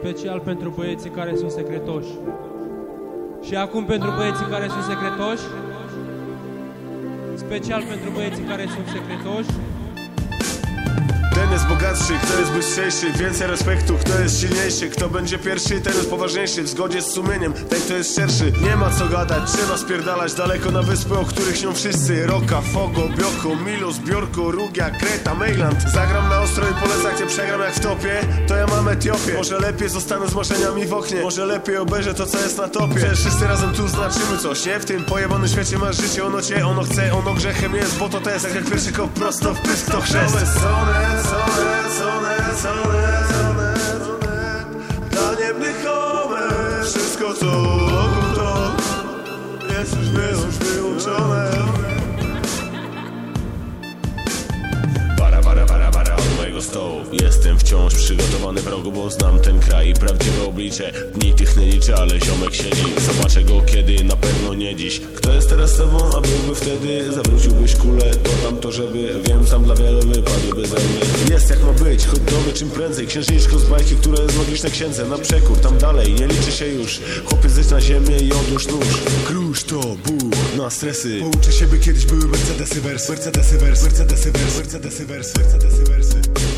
Special pentru băieții care sunt secretoși. Și acum pentru băieții care sunt secretoși. Special pentru băieții care sunt secretoși. Ten jest bogatszy, kto jest bystrzejszy Więcej respektu, kto jest silniejszy Kto będzie pierwszy, ten jest poważniejszy W zgodzie z sumieniem, ten kto jest szerszy Nie ma co gadać, trzeba spierdalać Daleko na wyspy, o których śnią wszyscy Roka, Fogo, Bioko, Milos, Biorko, Rugia, Kreta, Mejland Zagram na ostro i polecam, przegram jak w topie To ja mam Etiopię. Może lepiej zostanę z marzeniami w oknie. Może lepiej obejrzę to, co jest na topie. Przecież wszyscy razem tu znaczymy coś, nie? W tym pojebanym świecie masz życie Ono cię, ono chce, ono grzechem jest Bo to test, tak jak pierwszy kop prosto w pysk, to chrzest. Sonet, sonet, sonet, sonet, sonet, Dla niebnych Wszystko co wokół to Jest już, mojego stołu. Jestem wciąż przygotowany w rogu, bo znam ten kraj i prawdziwe oblicze. Dni tych nie liczę, ale ziomek siedzi. Zobaczę go kiedy, na pewno nie dziś. Kto jest teraz z tobą, a byłby wtedy? Zawróciłbyś kulę, to tamto, żeby Wiem, sam dla wielu wypadłyby ze mnie Choć domy czym prędzej. Księżniczko z bajki, które jest logiczne księdze Na przekór, tam dalej, nie liczy się już. Chłopiec zejdź na ziemię i odłóż nóż. Krusz to Bóg na stresy. Pouczę się, by kiedyś były Mercedesy wersy. Mercedesy wersy, Mercedesy wersy, Mercedesy wersy, Mercedesy wersy